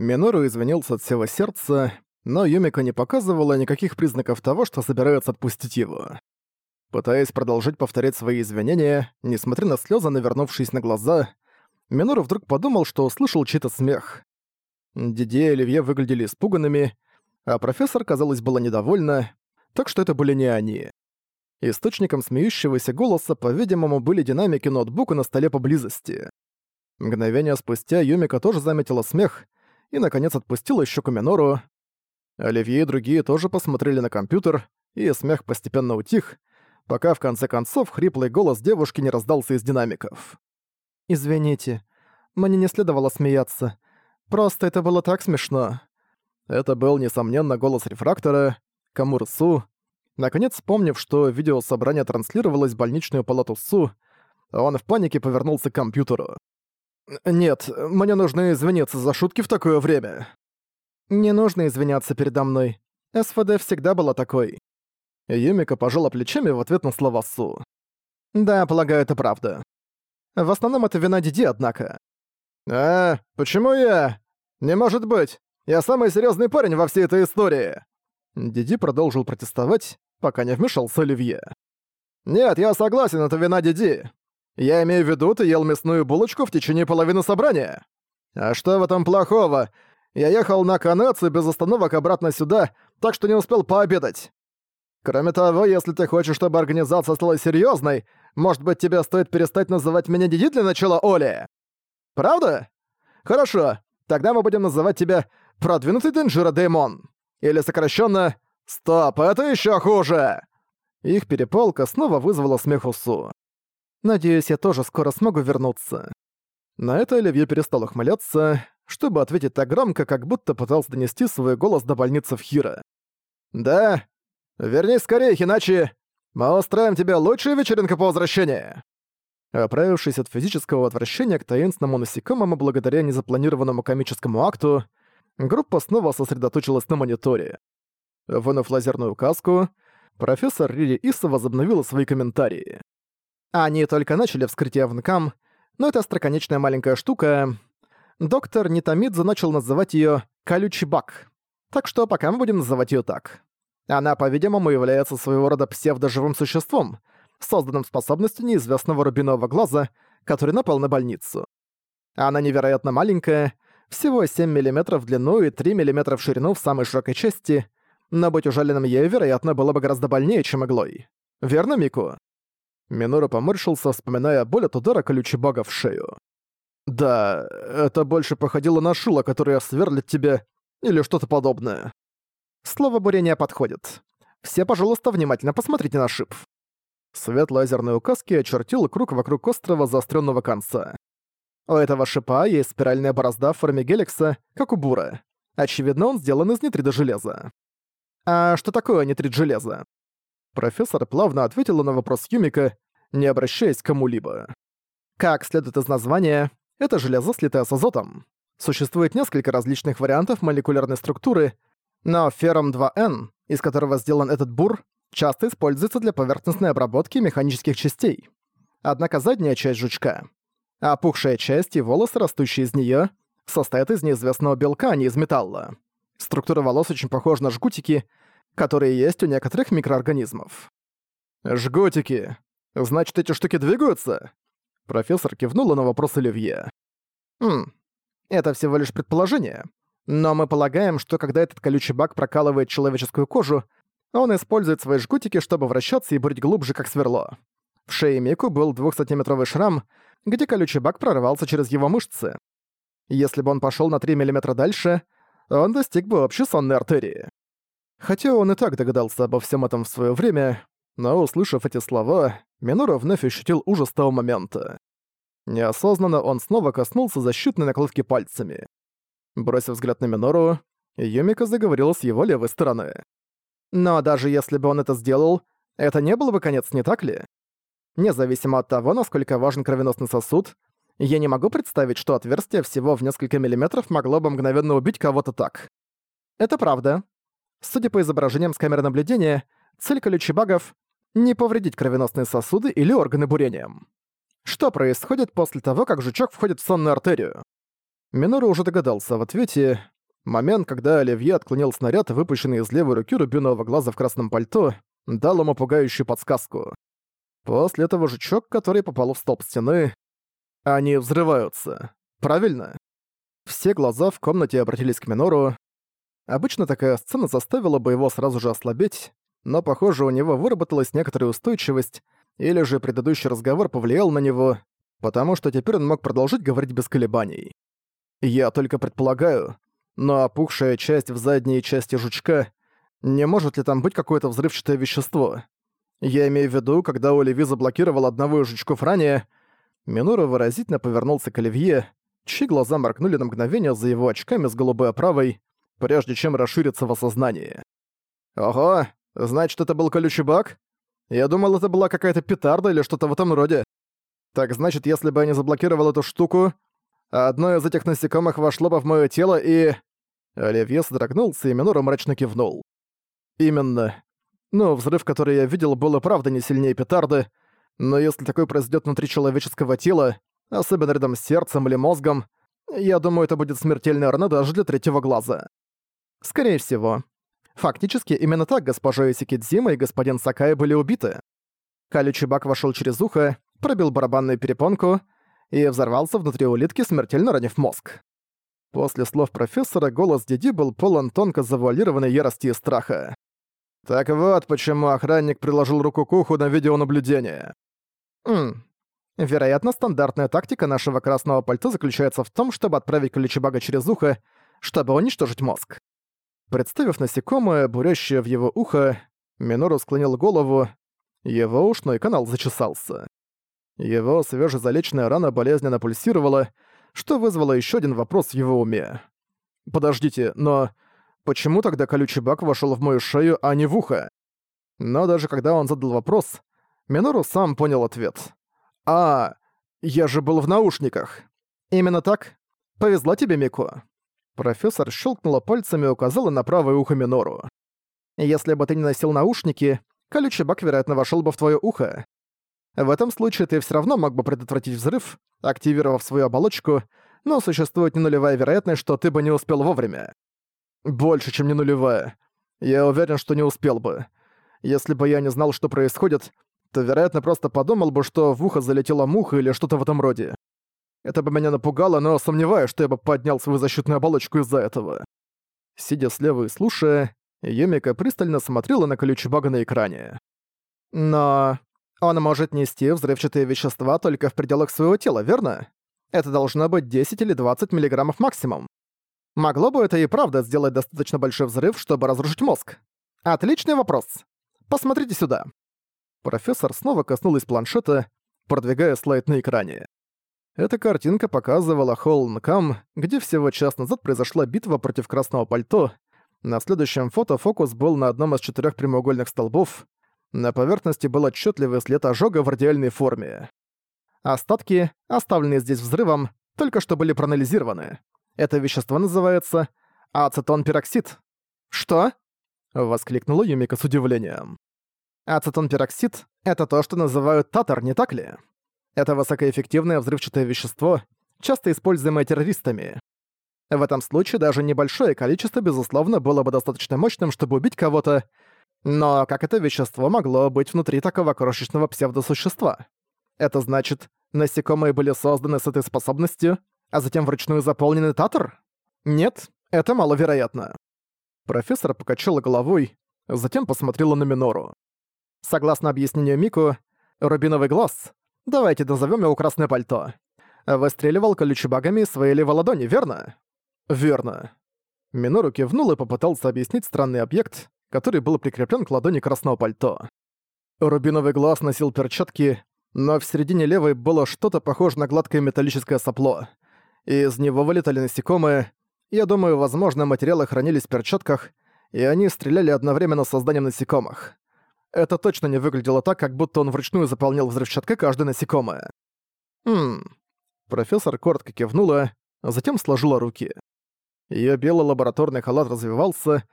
Минору извинился от всего сердца, но Юмика не показывала никаких признаков того, что собирается отпустить его. Пытаясь продолжить повторять свои извинения, несмотря на слезы, навернувшись на глаза, Минору вдруг подумал, что услышал чей-то смех. Диди и Оливье выглядели испуганными, а профессор, казалось, была недовольна, так что это были не они. Источником смеющегося голоса, по-видимому, были динамики ноутбука на столе поблизости. Мгновение спустя Юмика тоже заметила смех и, наконец, отпустила щеку Минору. Оливье и другие тоже посмотрели на компьютер, и смех постепенно утих, пока в конце концов хриплый голос девушки не раздался из динамиков. «Извините, мне не следовало смеяться. Просто это было так смешно». Это был, несомненно, голос рефрактора, Камур Су. Наконец, вспомнив, что видеособрание транслировалось в больничную палату Су, он в панике повернулся к компьютеру. «Нет, мне нужно извиниться за шутки в такое время». «Не нужно извиняться передо мной. СВД всегда была такой». Юмика пожала плечами в ответ на слова Су. «Да, полагаю, это правда. В основном это вина Диди, однако». «А, почему я? Не может быть! Я самый серьезный парень во всей этой истории!» Диди продолжил протестовать, пока не вмешался Оливье. «Нет, я согласен, это вина Диди. Я имею в виду, ты ел мясную булочку в течение половины собрания. А что в этом плохого? Я ехал на Канацию без остановок обратно сюда, так что не успел пообедать. Кроме того, если ты хочешь, чтобы организация стала серьезной, может быть, тебе стоит перестать называть меня Диди для начала Оли? Правда? Хорошо, тогда мы будем называть тебя «Продвинутый Денджира Деймон». Или сокращенно «Стоп, это еще хуже!» Их перепалка снова вызвала смех Усу. «Надеюсь, я тоже скоро смогу вернуться». На это Оливье перестал ухмыляться, чтобы ответить так громко, как будто пытался донести свой голос до больницы в Хира. «Да, Вернись скорее, иначе мы устроим тебе лучшую вечеринку по возвращении!» Оправившись от физического отвращения к таинственному насекомому благодаря незапланированному комическому акту, группа снова сосредоточилась на мониторе. Вынув лазерную каску, профессор Рири Иса возобновила свои комментарии. Они только начали вскрытие в НКАМ, но эта остроконечная маленькая штука... Доктор Нитамидзе начал называть её «колючий бак», так что пока мы будем называть её так. Она, по-видимому, является своего рода псевдоживым существом, созданным способностью неизвестного рубинового глаза, который напал на больницу. Она невероятно маленькая, всего 7 мм в длину и 3 мм в ширину в самой широкой части, но быть ужаленным ею, вероятно, было бы гораздо больнее, чем иглой. Верно, Мику? Минора поморщился, вспоминая боль от удара колючей бога в шею. «Да, это больше походило на шило, которое сверлит тебя, или что-то подобное». Слово бурения подходит. Все, пожалуйста, внимательно посмотрите на шип. Свет лазерной указки очертил круг вокруг острого заостренного конца. У этого шипа есть спиральная борозда в форме геликса, как у бура. Очевидно, он сделан из нитрида железа. А что такое нитрид железа? Профессор плавно ответила на вопрос Юмика, не обращаясь к кому-либо. Как следует из названия, это железо, слитое с азотом. Существует несколько различных вариантов молекулярной структуры, но феррум 2N, из которого сделан этот бур, часто используется для поверхностной обработки механических частей. Однако задняя часть жучка, опухшая часть и волосы, растущие из нее, состоят из неизвестного белка, а не из металла. Структура волос очень похожа на жгутики, которые есть у некоторых микроорганизмов. «Жгутики! Значит, эти штуки двигаются?» Профессор кивнула на вопрос Оливье. «Хм, это всего лишь предположение. Но мы полагаем, что когда этот колючий бак прокалывает человеческую кожу, он использует свои жгутики, чтобы вращаться и брить глубже, как сверло. В шее Мику был двухсантиметровый шрам, где колючий бак прорвался через его мышцы. Если бы он пошел на 3 мм дальше, он достиг бы общей сонной артерии. Хотя он и так догадался обо всем этом в свое время, но, услышав эти слова, Минора вновь ощутил ужас того момента. Неосознанно он снова коснулся защитной накладки пальцами. Бросив взгляд на Минору, Юмика заговорила с его левой стороны. «Но даже если бы он это сделал, это не было бы конец, не так ли? Независимо от того, насколько важен кровеносный сосуд, я не могу представить, что отверстие всего в несколько миллиметров могло бы мгновенно убить кого-то так. Это правда. Судя по изображениям с камеры наблюдения, цель колючебагов — не повредить кровеносные сосуды или органы бурением. Что происходит после того, как жучок входит в сонную артерию? Минору уже догадался в ответе, Момент, когда Оливье отклонил снаряд, выпущенный из левой руки рубинового глаза в красном пальто, дал ему пугающую подсказку. После этого жучок, который попал в столб стены, они взрываются. Правильно? Все глаза в комнате обратились к Минору. Обычно такая сцена заставила бы его сразу же ослабеть, но, похоже, у него выработалась некоторая устойчивость, или же предыдущий разговор повлиял на него, потому что теперь он мог продолжить говорить без колебаний. Я только предполагаю, но опухшая часть в задней части жучка, не может ли там быть какое-то взрывчатое вещество? Я имею в виду, когда Оливи заблокировал одного из жучков ранее, Минора выразительно повернулся к Оливье, чьи глаза моргнули на мгновение за его очками с голубой оправой, прежде чем расшириться в осознании. «Ого, значит, это был колючий бак? Я думал, это была какая-то петарда или что-то в этом роде. Так значит, если бы я не заблокировал эту штуку, одно из этих насекомых вошло бы в моё тело и...» Оливье содрогнулся, и Минора мрачно кивнул. «Именно. Ну, взрыв, который я видел, был и правда не сильнее петарды, но если такой произойдет внутри человеческого тела, особенно рядом с сердцем или мозгом, я думаю, это будет смертельная рана даже для третьего глаза. Скорее всего. Фактически, именно так госпожа Исикидзима и господин Сакай были убиты. Колючий бак вошел через ухо, пробил барабанную перепонку и взорвался внутри улитки, смертельно ранив мозг. После слов профессора голос Диди был полон тонко завуалированной ярости и страха. Так вот, почему охранник приложил руку к уху на видеонаблюдение. Ммм. Вероятно, стандартная тактика нашего красного пальто заключается в том, чтобы отправить колючебага через ухо, чтобы уничтожить мозг. Представив насекомое, бурящее в его ухо, Минору склонил голову, его ушной канал зачесался. Его свежезалеченная рана болезненно пульсировала, что вызвало еще один вопрос в его уме. «Подождите, но почему тогда колючий бак вошел в мою шею, а не в ухо?» Но даже когда он задал вопрос, Минору сам понял ответ. «А, я же был в наушниках». «Именно так? Повезло тебе, Мико». Профессор щелкнула пальцами и указала на правое ухо Минору. «Если бы ты не носил наушники, колючий бак, вероятно, вошел бы в твое ухо. В этом случае ты все равно мог бы предотвратить взрыв, активировав свою оболочку, но существует не нулевая вероятность, что ты бы не успел вовремя. Больше, чем не нулевая. Я уверен, что не успел бы. Если бы я не знал, что происходит, то, вероятно, просто подумал бы, что в ухо залетела муха или что-то в этом роде. Это бы меня напугало, но сомневаюсь, что я бы поднял свою защитную оболочку из-за этого. Сидя слева и слушая, Юмика пристально смотрела на колючий бага на экране. Но он может нести взрывчатые вещества только в пределах своего тела, верно? Это должно быть 10 или 20 миллиграммов максимум. Могло бы это и правда сделать достаточно большой взрыв, чтобы разрушить мозг? Отличный вопрос. Посмотрите сюда. Профессор снова коснулась планшета, продвигая слайд на экране. Эта картинка показывала Холлнкам, где всего час назад произошла битва против Красного Пальто. На следующем фото фокус был на одном из четырех прямоугольных столбов. На поверхности был отчетливый след ожога в радиальной форме. Остатки, оставленные здесь взрывом, только что были проанализированы. Это вещество называется ацетон-пероксид. «Что?» — воскликнула Юмика с удивлением. Ацетон-пероксид — это то, что называют татар, не так ли? Это высокоэффективное взрывчатое вещество, часто используемое террористами. В этом случае даже небольшое количество, безусловно, было бы достаточно мощным, чтобы убить кого-то, но как это вещество могло быть внутри такого крошечного псевдосущества? Это значит, насекомые были созданы с этой способностью, а затем вручную заполнены татар? Нет, это маловероятно. Профессор покачала головой, затем посмотрела на Минору. Согласно объяснению Мику, рубиновый глаз, давайте назовем его красное пальто, выстреливал колючебагами из своей левой ладони, верно? Верно. Минору кивнул и попытался объяснить странный объект, который был прикреплен к ладони красного пальто. Рубиновый глаз носил перчатки, но в середине левой было что-то похожее на гладкое металлическое сопло. Из него вылетали насекомые. Я думаю, возможно, материалы хранились в перчатках, и они стреляли одновременно с созданием насекомых. Это точно не выглядело так, как будто он вручную заполнял взрывчаткой каждое насекомое. Хм. Профессор коротко кивнула, а затем сложила руки. Её белый лабораторный халат развивался,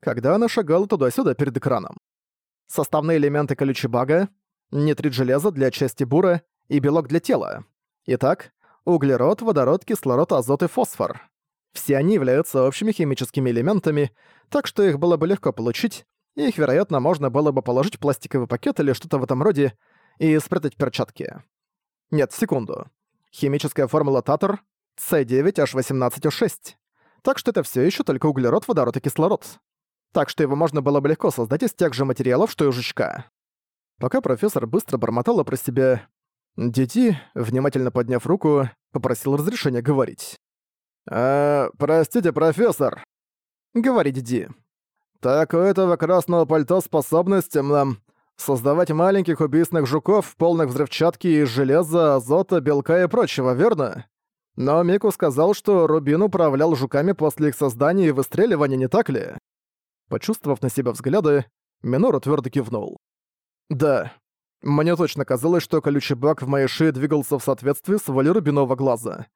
когда она шагала туда-сюда перед экраном. Составные элементы колючебага, нитрит железа для части бура и белок для тела. Итак, углерод, водород, кислород, азот и фосфор. Все они являются общими химическими элементами, так что их было бы легко получить, их, вероятно, можно было бы положить в пластиковый пакет или что-то в этом роде и спрятать перчатки. Нет, секунду. Химическая формула Татар C9H18O6. Так что это все еще только углерод, водород и кислород. Так что его можно было бы легко создать из тех же материалов, что и у жучка. Пока профессор быстро бормотала про себя, Диди, внимательно подняв руку, попросил разрешения говорить. «Э, простите, профессор». «Говори, Диди». «Так у этого красного пальто способность эм, создавать маленьких убийственных жуков, полных взрывчатки и железа, азота, белка и прочего, верно? Но Мику сказал, что Рубин управлял жуками после их создания и выстреливания, не так ли?» Почувствовав на себя взгляды, Минору твердо кивнул. «Да. Мне точно казалось, что колючий бак в моей шее двигался в соответствии с волей рубинового глаза.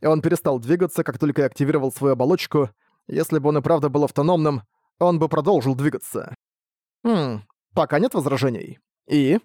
И он перестал двигаться, как только я активировал свою оболочку. Если бы он и правда был автономным, он бы продолжил двигаться. Хм, пока нет возражений. И?